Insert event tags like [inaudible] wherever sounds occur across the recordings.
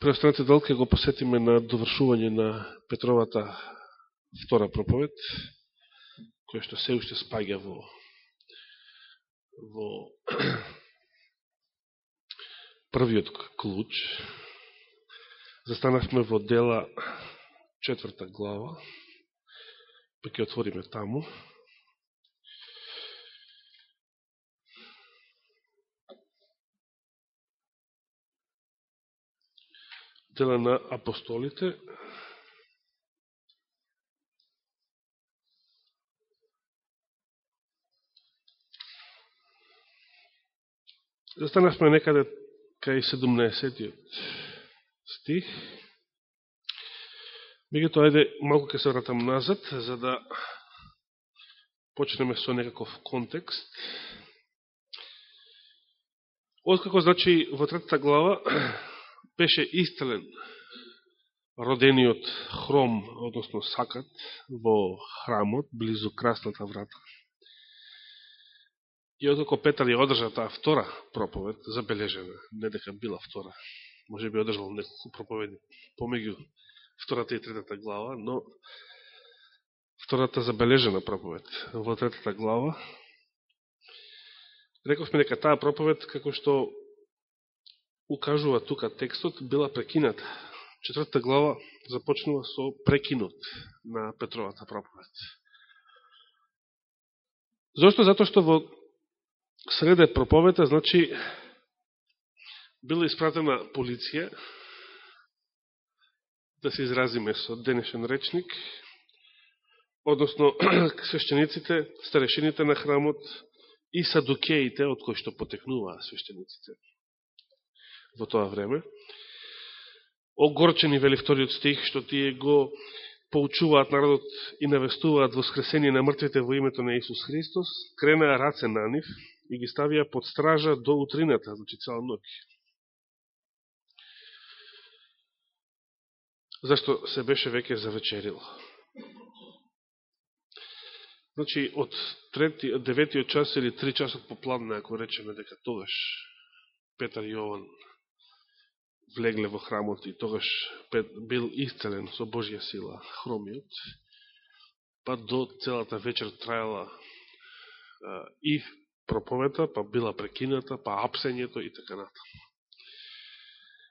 Преостанете дел ќе го посетиме на довршување на Петровата втора проповед, која што се уште спаѓа во, во [clears throat] првиот клуч. Застанавме во дела четврта глава, па ќе отвориме таму. Дела на апостолите. Застанавме некаде кај 17 стих. Мегато, ајде, малко ќе се вратам назад, за да почнеме со некаков контекст. Откако, значи, во третата глава беше истелен родениот хром, односно сакат, во храмот, близу красната врата. И отако Петар ја одржа таа втора проповед, забележена, не дека била втора, може би одржал неколку проповеди помеѓу втората и третата глава, но втората забележена проповед во третата глава, рековме дека таа проповед, како што укажува тука текстот, била прекината. Четвртата глава започнува со прекинот на Петровата проповед. Зошто? Зато што во среде проповета, значи, била испратена полиција, да се изразиме со денешен речник, односно [clears throat] свещениците, старешините на храмот и садукеите, од кои што потекнуваа свещениците во тоа време. Огорчени, вели вториот стих, што тие го поучуваат народот и навестуваат воскресение на мртвите во името на Исус Христос, кренаа раце на нив и ги ставија под стража до утрината, значи цела ноќ. Зашто се беше веќе завечерило. Значи, од, трети, од деветиот час или три часот попладне, ако речеме дека тогаш Петар Јован влегле во храмот и тогаш бил исцелен со Божја сила хромиот, па до целата вечер трајала и проповета, па била прекината, па апсењето и така натаму.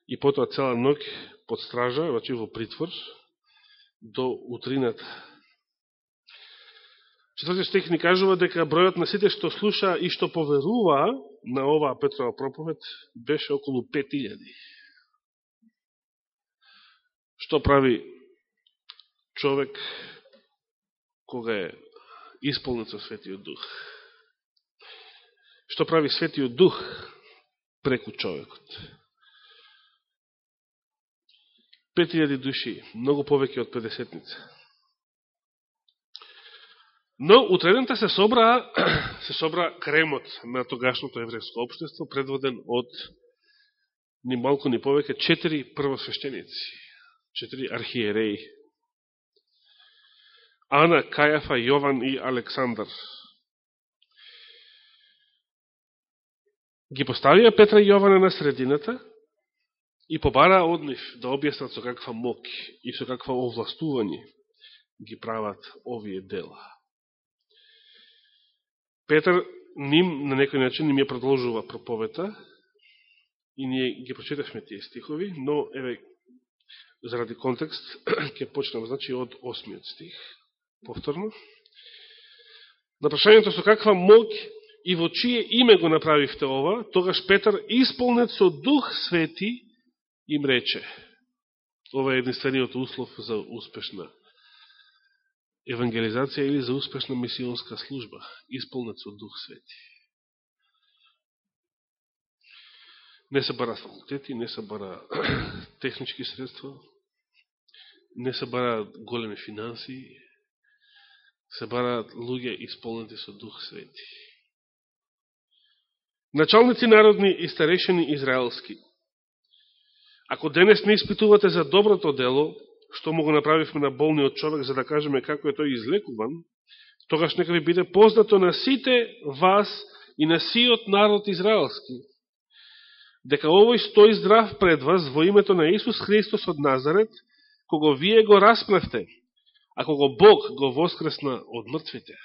И потоа цела ноќ под стража, значи во притвор, до утрината. Четвртиот стих ни кажува дека бројот на сите што слуша и што поверува на оваа Петрова проповед беше околу 5000. Што прави човек кога е исполнен со Светиот Дух? Што прави Светиот Дух преку човекот? 5000 души, многу повеќе од 50-ница. Но утредента се собра, [clears throat] се собра кремот на тогашното еврејско општество, предводен од ни малку ни повеќе четири првосвещеници четири архиереи. Ана, Кајафа, Јован и Александар. Ги поставија Петра и Јована на средината и побара од нив да објаснат со каква мок и со каква овластување ги прават овие дела. Петар ним на некој начин ним ја продолжува проповета и ние ги прочитавме тие стихови, но еве заради контекст, [clears throat] ќе почнем, значи, од осмиот стих, повторно. На прашањето со каква мог и во чие име го направивте ова, тогаш Петар, исполнет со Дух Свети, им рече. Ова е единствениот услов за успешна евангелизација или за успешна мисионска служба, исполнет со Дух Свети. Не се бара факултети, не се бара [clears throat] технички средства, не се бараат големи финанси, се бараат луѓе исполнети со Дух Свети. Началници народни и старешени израелски, ако денес не испитувате за доброто дело, што му го направивме на болниот човек, за да кажеме како е тој излекуван, тогаш нека ви биде познато на сите вас и на сиот народ израелски, дека овој стои здрав пред вас во името на Исус Христос од Назарет, кого вие го распнавте, а кого Бог го воскресна од мртвите.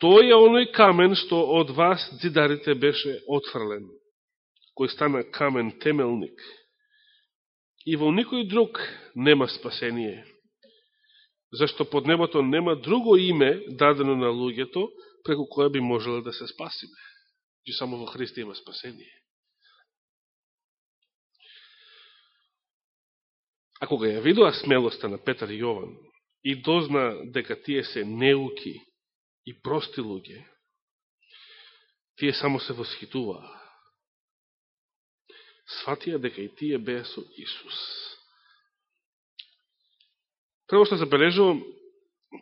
Тој е оној камен што од вас дзидарите беше отфрлен, кој стана камен темелник. И во никој друг нема спасение, зашто под небото нема друго име дадено на луѓето, преку кое би можело да се спасиме че само во Христа има спасение. А кога ја видува смелоста на Петар и Јован и дозна дека тие се неуки и прости луѓе, тие само се восхитуваа. Сватија дека и тие беа со Исус. Прво што да забележувам,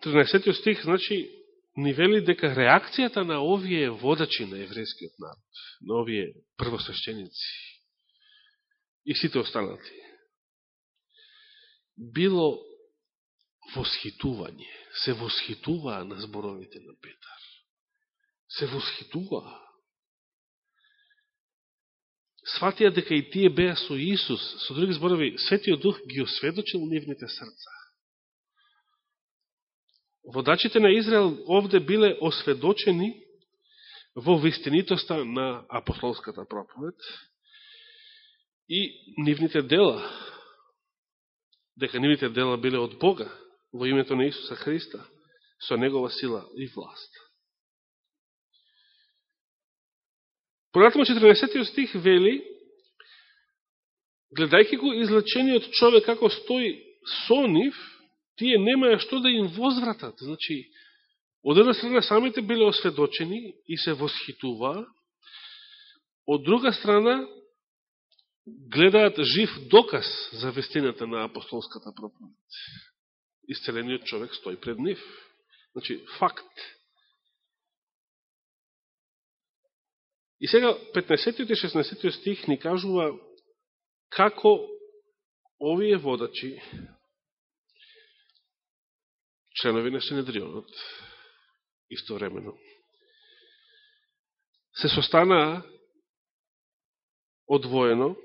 13 стих, значи, ни вели дека реакцијата на овие водачи на еврејскиот народ, на овие првосвещеници и сите останати, било восхитување. Се восхитуваа на зборовите на Петар. Се восхитуваа. Сватија дека и тие беа со Исус, со други зборови, Светиот Дух ги осведочил нивните срца. Водачите на Израел овде биле осведочени во вистинитоста на апостолската проповед и нивните дела, дека нивните дела биле од Бога во името на Исуса Христа, со Негова сила и власт. Понатамо 14 стих вели, гледајќи го излечениот човек како стои со нив, тие немаја што да им возвратат. Значи, од една страна самите биле осведочени и се восхитуваа, од друга страна гледаат жив доказ за вестината на апостолската проповед. Исцелениот човек стои пред нив. Значи, факт. И сега 15 и 16 стих ни кажува како овие водачи членови на Синедрионот, истовремено, се состанаа одвоено,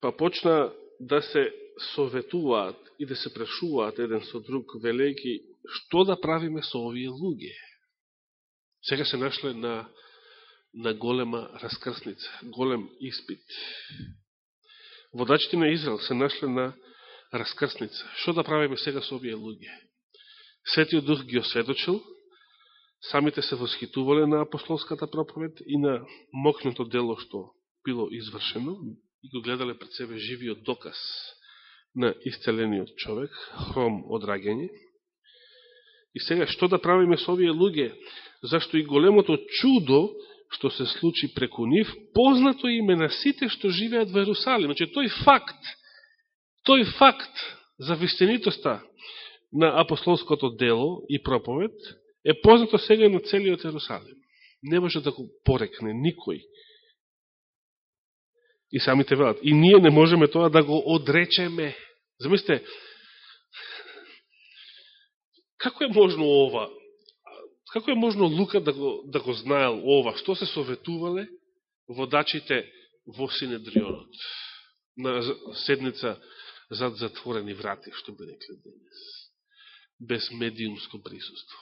па почна да се советуваат и да се прешуваат еден со друг, велејки, што да правиме со овие луѓе. Сега се нашле на, на голема раскрсница, голем испит. Водачите на Израел се нашле на раскрсница. Што да правиме сега со овие луѓе? Светиот Дух ги осведочил, самите се восхитувале на апостолската проповед и на мокното дело што било извршено и го гледале пред себе живиот доказ на исцелениот човек, хром од раѓање. И сега, што да правиме со овие луѓе? Зашто и големото чудо што се случи преку нив, познато име на сите што живеат во Ерусалим. Значи, тој факт тој факт за вистинитоста на апостолското дело и проповед е познато сега на целиот Ерусалим. Не може да го порекне никој. И самите велат. И ние не можеме тоа да го одречеме. Замислите, како е можно ова? Како е можно Лука да го, да го знаел ова? Што се советувале водачите во Синедрионот? На седница зад затворени врати, што би рекле денес. Без медиумско присуство.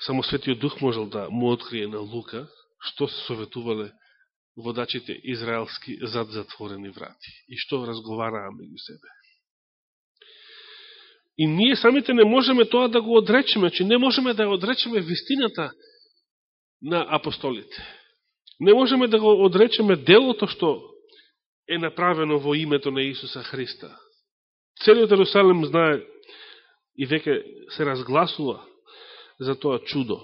Само Светиот Дух можел да му открие на Лука што се советувале водачите израелски зад затворени врати и што разговараа меѓу себе. И ние самите не можеме тоа да го одречеме, че не можеме да одречеме вистината на апостолите. Не можеме да го одречеме делото што е направено во името на Исуса Христа. Целиот Ерусалим знае и веќе се разгласува за тоа чудо.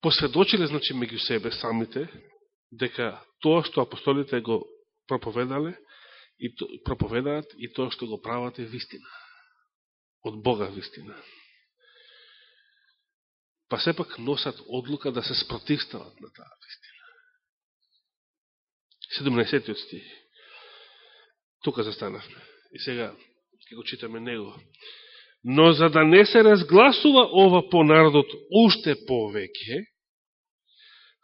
Посведочиле, значи, меѓу себе самите, дека тоа што апостолите го проповедале, и то, проповедаат и тоа што го прават е вистина. Од Бога вистина. Па сепак носат одлука да се спротивстават на таа. 17 стих. Тука застанавме. И сега ќе го читаме него. Но за да не се разгласува ова по народот уште повеќе,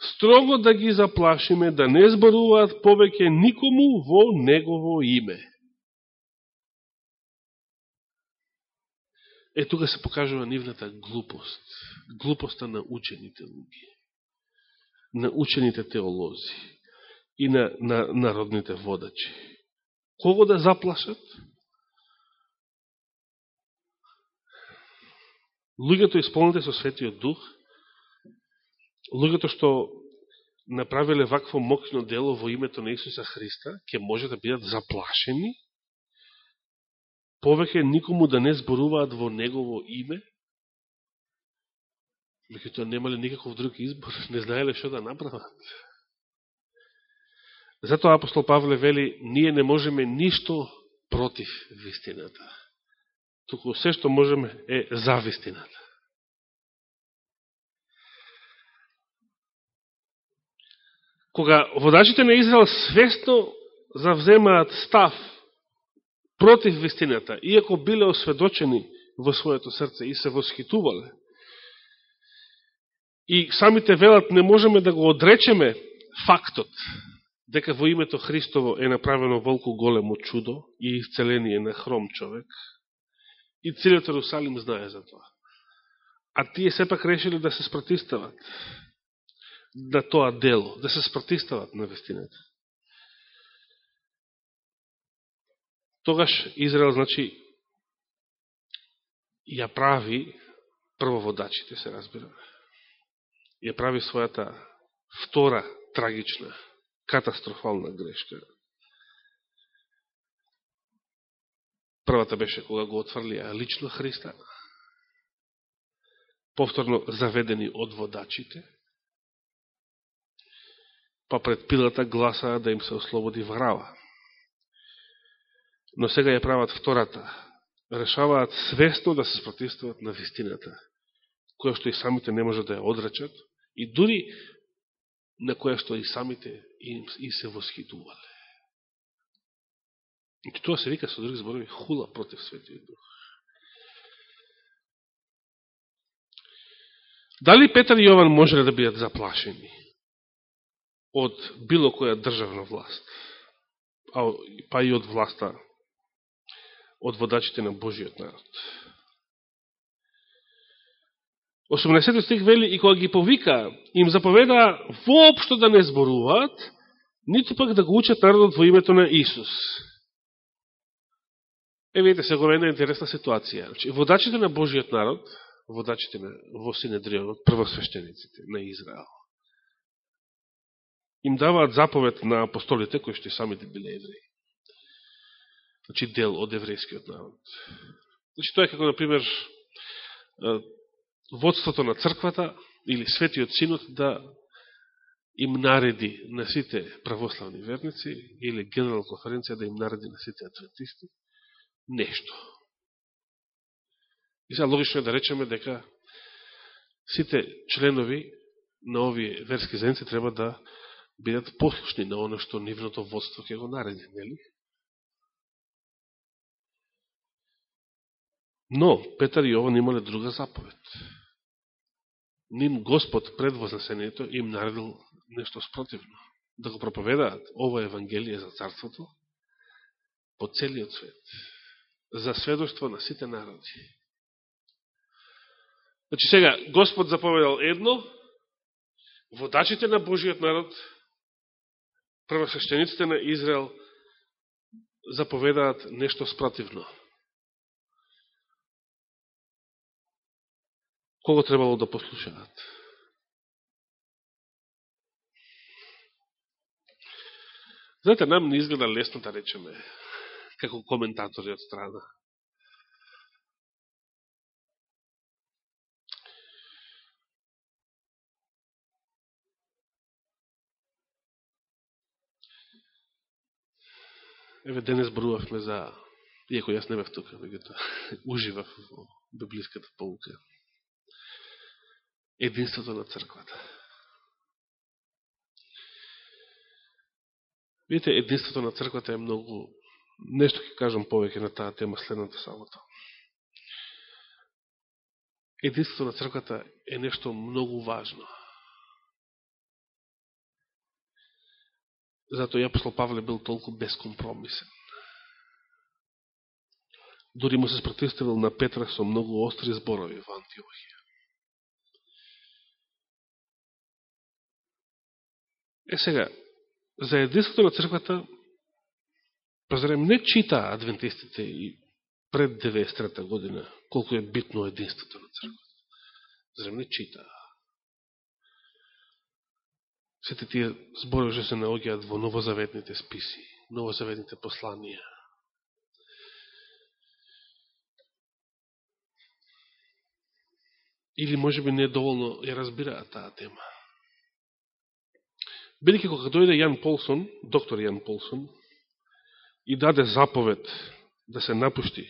строго да ги заплашиме да не зборуваат повеќе никому во негово име. Е, тука се покажува нивната глупост, глупоста на учените луѓе, на учените теолози и на, на народните водачи. Кого да заплашат? Луѓето исполните со Светиот Дух, луѓето што направиле вакво мокно дело во името на Исуса Христа, ќе може да бидат заплашени, повеќе никому да не зборуваат во Негово име, меѓутоа немале никаков друг избор, [laughs] не знаеле што да направат. Затоа апостол Павле вели, ние не можеме ништо против вистината. Туку се што можеме е за вистината. Кога водачите на Израел свесно завземаат став против вистината, иако биле осведочени во своето срце и се восхитувале, и самите велат не можеме да го одречеме фактот дека во името Христово е направено волку големо чудо и исцеление на хром човек, и целиот Ерусалим знае за тоа. А тие сепак решили да се спротистават на тоа дело, да се спротистават на вестината. Тогаш Израел, значи, ја прави првоводачите, се разбира, ја прави својата втора трагична катастрофална грешка. Првата беше кога го отфрлија лично Христа, повторно заведени од водачите, па пред пилата гласаа да им се ослободи врава. Но сега ја прават втората. Решаваат свесно да се спротивствуват на вистината, која што и самите не можат да ја одрачат, и дури на која што и самите и, и се восхитувале. И тоа се вика со други зборови хула против Светиот Дух. Дали Петар и Јован можеле да бидат заплашени од било која државна власт, а, па и од власта од водачите на Божиот народ? 18 стих вели, и кога ги повика, им заповеда воопшто да не зборуваат, нито пак да го учат народот во името на Исус. Е, видите, сега го една интересна ситуација. Значи, водачите на Божиот народ, водачите на, во Синедрионот, првосвещениците на Израел, им даваат заповед на апостолите, кои што и самите биле евреи. Значи, дел од еврејскиот народ. Значи, тоа е како, например, водството на црквата или светиот синот да им нареди на сите православни верници или генерал конференција да им нареди на сите адвентисти нешто. И сега логично е да речеме дека сите членови на овие верски заедници треба да бидат послушни на оно што нивното водство ќе го нареди, нели? Но Петар и Јован имале друга заповед ним Господ пред вознесението им наредил нешто спротивно. Да го проповедаат ова Евангелие за Царството по целиот свет. За сведоштво на сите народи. Значи сега, Господ заповедал едно, водачите на Божиот народ, првосвещениците на Израел, заповедаат нешто спротивно. Кого требало да послушаат. Знаете, нам не изгледа лесно да речеме, како коментатори од страна. Еве, денес брувавме за, иако јас не бев тука, меѓуто, [laughs] уживав во библиската полука единството на црквата. Видите, единството на црквата е многу... Нешто ќе кажам повеќе на таа тема следната самото. единството на црквата е нешто многу важно. Зато и апостол Павле бил толку безкомпромисен. Дори му се спротивствувал на Петра со многу остри зборови во Антиохија. Е сега, за единството на црквата, пазарем не чита адвентистите и пред 90 година, колку е битно единството на црквата. Зарем не чита. Сите тие збори што се наогиат во новозаветните списи, новозаветните посланија. Или може би не доволно ја разбираат таа тема. Бидеќи кога дојде Јан Полсон, доктор Јан Полсон, и даде заповед да се напушти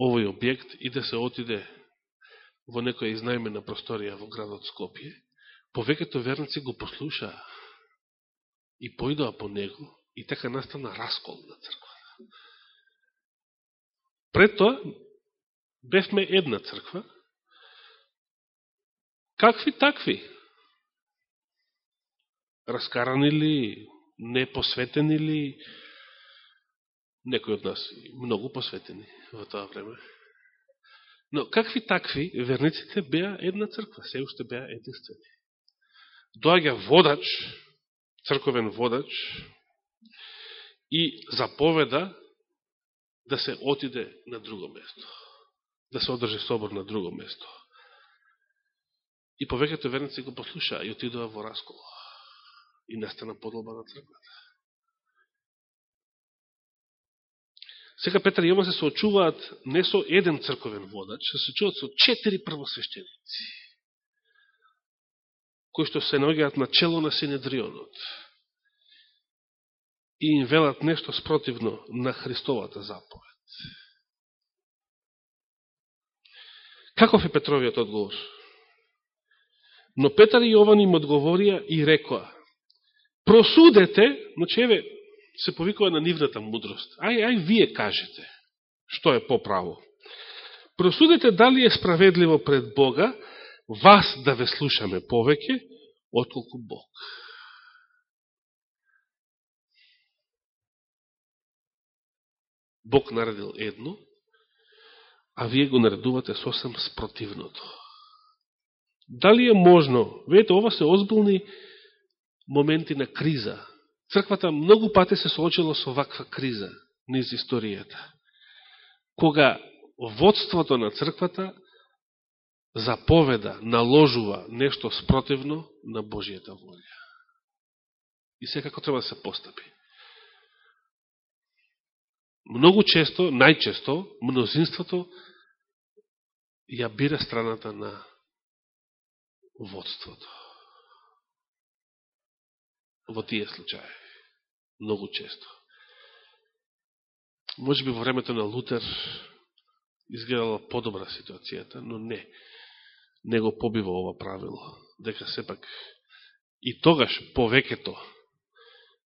овој објект и да се отиде во некоја изнајмена просторија во градот Скопје, повеќето верници го послушаа и поидоа по него и така настана раскол на црквата. Пред тоа бевме една црква. Какви такви? Раскарани ли, непосветени ли, некои од нас многу посветени во тоа време. Но какви такви, верниците беа една црква, се уште беа единствени. Доаѓа водач, црковен водач, и заповеда да се отиде на друго место. Да се одржи собор на друго место. И повеќето верници го послушаа и отидоа во раскол. И настана подолба на црквата. Сега Петар и Јован се соочуваат не со еден црковен водач, се соочуваат со четири првосвещеници, кои што се наоѓаат на чело на Синедрионот и им велат нешто спротивно на Христовата заповед. Каков е Петровиот одговор? Но Петар и Јован им одговорија и рекоа, просудете, значи еве, се повикува на нивната мудрост. Ај, ај, вие кажете, што е поправо. Просудете дали е справедливо пред Бога вас да ве слушаме повеќе, отколку Бог. Бог наредил едно, а вие го наредувате сосем спротивното. Дали е можно, Видете ова се озбилни моменти на криза, Црквата многу пати се соочила со ваква криза низ историјата. Кога водството на црквата заповеда, наложува нешто спротивно на Божијата волја. И секако треба да се постапи. Многу често, најчесто, мнозинството ја бира страната на водството во тие случаи. Многу често. Може би во времето на Лутер изгледала подобра ситуацијата, но не. Не го побива ова правило. Дека сепак и тогаш повеќето,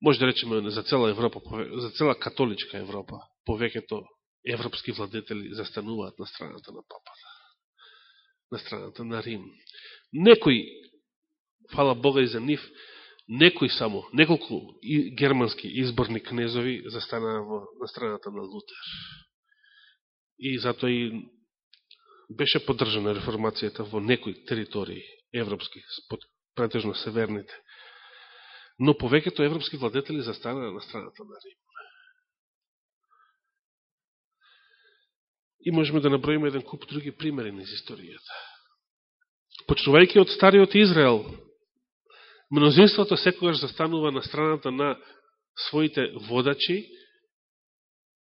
може да речеме за цела Европа, за цела католичка Европа, повеќето европски владетели застануваат на страната на папата. На страната на Рим. Некои, фала Бога и за нив, некои само, неколку германски изборни кнезови застанаа во, на страната на Лутер. И затоа и беше поддржана реформацијата во некои територии европски, претежно северните. Но повеќето европски владетели застанаа на страната на Рим. И можеме да наброиме еден куп други примери низ историјата. Почнувајќи од Стариот Израел, мнозинството секогаш застанува на страната на своите водачи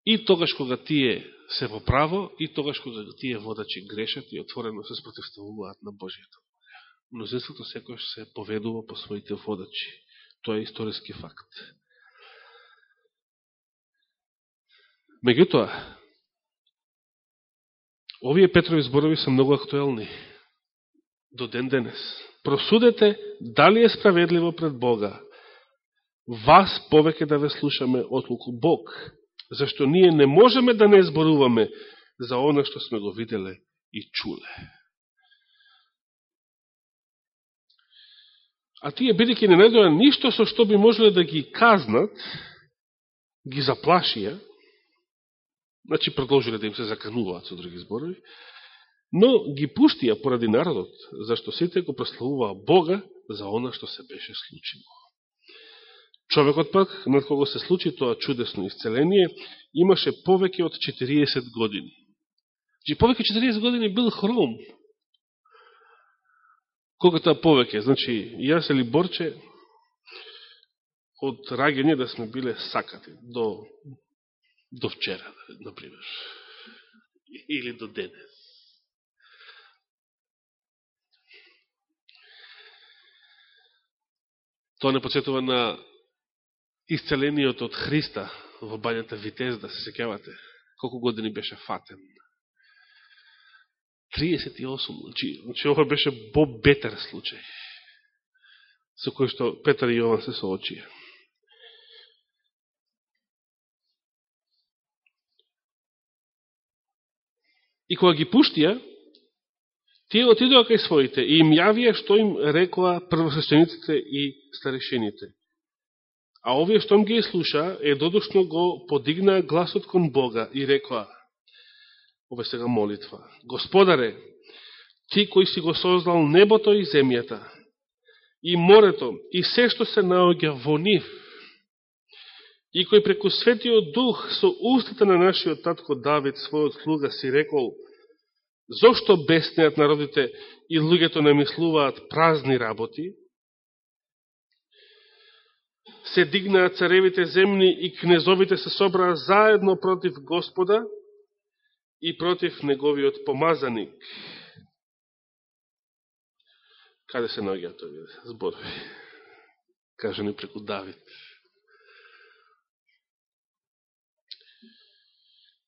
и тогаш кога тие се во право и тогаш кога тие водачи грешат и отворено се спротивставуваат на Божјето. Мнозинството секогаш се поведува по своите водачи. Тоа е историски факт. Меѓутоа, овие Петрови зборови се многу актуелни до ден денес просудете дали е справедливо пред Бога. Вас повеќе да ве слушаме отлуку Бог, зашто ние не можеме да не зборуваме за оно што сме го виделе и чуле. А тие, бидеќи не најдоа ништо со што би можеле да ги казнат, ги заплашија, значи продолжиле да им се закануваат со други зборови, но ги пуштија поради народот, зашто сите го прославуваа Бога за она што се беше случило. Човекот пак, над кого се случи тоа чудесно исцеление, имаше повеќе од 40 години. Значи, повеќе 40 години бил хром. Кога тоа повеќе? Значи, јас или Борче, од раѓање да сме биле сакати до, до вчера, например. Или до денес. Тоа не подсетува на исцелениот од Христа во бањата Витезда, се секјавате, колку години беше фатен. 38, значи, значи ова беше бобетер случај, со кој што Петар и Јован се соочија. И кога ги пуштија, тие отидоа кај своите и им јавија што им рекоа првосвещениците и старешените. А овие што им ги слуша, е додушно го подигнаа гласот кон Бога и рекоа, ова сега молитва, Господаре, Ти кој си го создал небото и земјата, и морето, и се што се наоѓа во нив, и кој преку Светиот Дух со устата на нашиот татко Давид, својот слуга, си рекол, зошто беснеат народите и луѓето намислуваат празни работи, се дигнаат царевите земни и кнезовите се собраа заедно против Господа и против неговиот помазаник. Каде се наоѓаат овие зборови? Кажани преку Давид.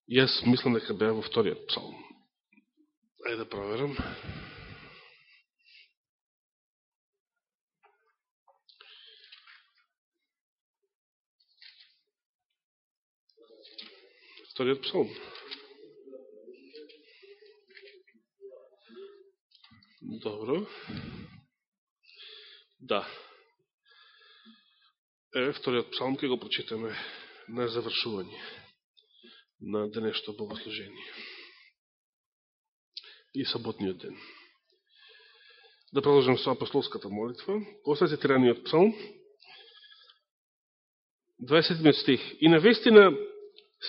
Јас мислам дека беа во вториот псалм. Ајде да проверам. вториот псалм. Добро. Да. Е, вториот псалм ќе го прочитаме на завршување на денешто богослужение. И саботниот ден. Да продолжам со апостолската молитва. После цитираниот псалм, 27 стих. И на вестина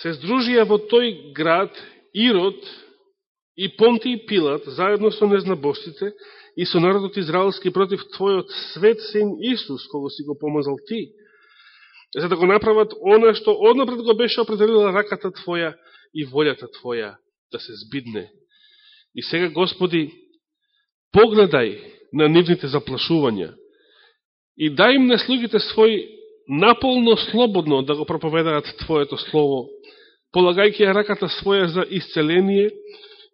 се здружија во тој град Ирод и Понти и Пилат, заедно со незнабошците и со народот израелски против Твојот свет син Исус, кого си го помазал Ти, за да го направат она што однапред го беше определила раката Твоја и волјата Твоја да се збидне. И сега, Господи, погледај на нивните заплашувања и дај им на слугите свој наполно слободно да го проповедаат Твоето Слово, полагајќи раката своја за исцеление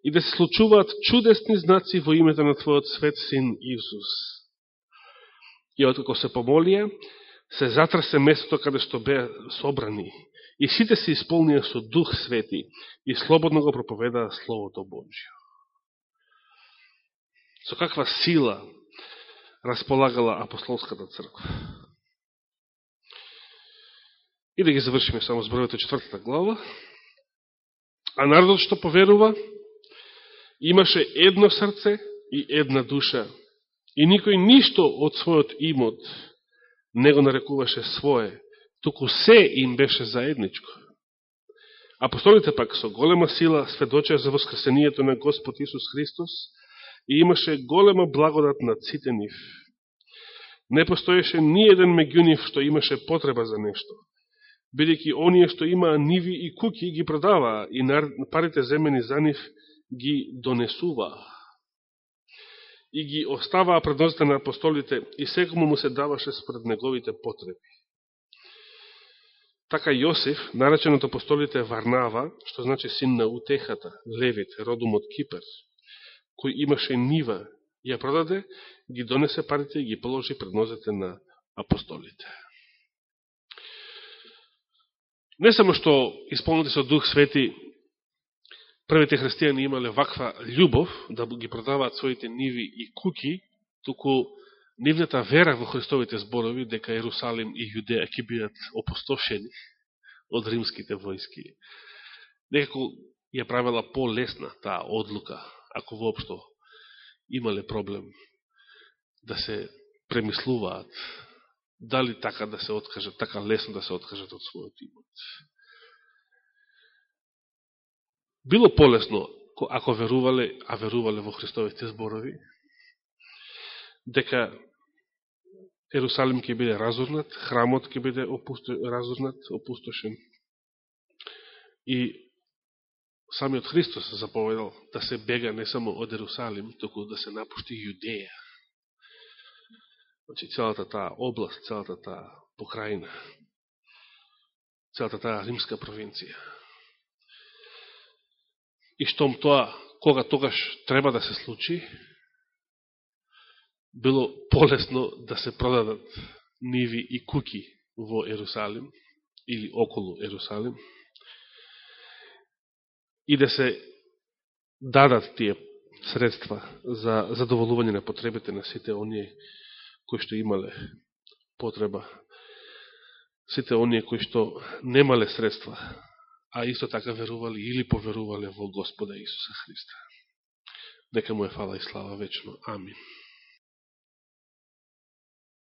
и да се случуваат чудесни знаци во името на Твојот свет Син Исус. И откако се помолија, се затрсе местото каде што беа собрани и сите се исполнија со Дух Свети и слободно го проповедаа Словото Божио. Со каква сила располагала апостолската црква? И да ги завршиме само зборовете четвртата глава. А народот што поверува, имаше едно срце и една душа. И никој ништо од својот имот не го нарекуваше свое, туку се им беше заедничко. Апостолите пак со голема сила сведочеа за воскресението на Господ Исус Христос и имаше голема благодат на сите нив. Не постоеше ни еден меѓу нив што имаше потреба за нешто бидејќи оние што имаа ниви и куки ги продаваа и парите земени за нив ги донесуваа и ги оставаа пред нозите на апостолите и секому му се даваше спред неговите потреби. Така Јосиф, наречен од апостолите Варнава, што значи син на утехата, Левит, родом од Кипер, кој имаше нива, ја продаде, ги донесе парите и ги положи пред нозете на апостолите. Не само што исполнати со Дух Свети првите христијани имале ваква љубов да ги продаваат своите ниви и куки, туку нивната вера во Христовите зборови дека Ерусалим и Јудеја ќе бидат опустошени од римските војски. Некако ја правила по-лесна таа одлука, ако воопшто имале проблем да се премислуваат дали така да се откажат, така лесно да се откажат од својот имот. Било полесно, ако верувале, а верувале во Христовите зборови, дека Ерусалим ќе биде разорнат, храмот ќе биде опусто, разорнат, опустошен. И самиот Христос заповедал да се бега не само од Ерусалим, току да се напушти Јудеја. Значи, целата таа област, целата таа покрајна, целата таа римска провинција. И штом тоа, кога тогаш треба да се случи, било полесно да се продадат ниви и куки во Ерусалим или околу Ерусалим и да се дадат тие средства за задоволување на потребите на сите оние кои што имале потреба, сите оние кои што немале средства, а исто така верували или поверувале во Господа Исуса Христа. Дека му е фала и слава вечно. Амин.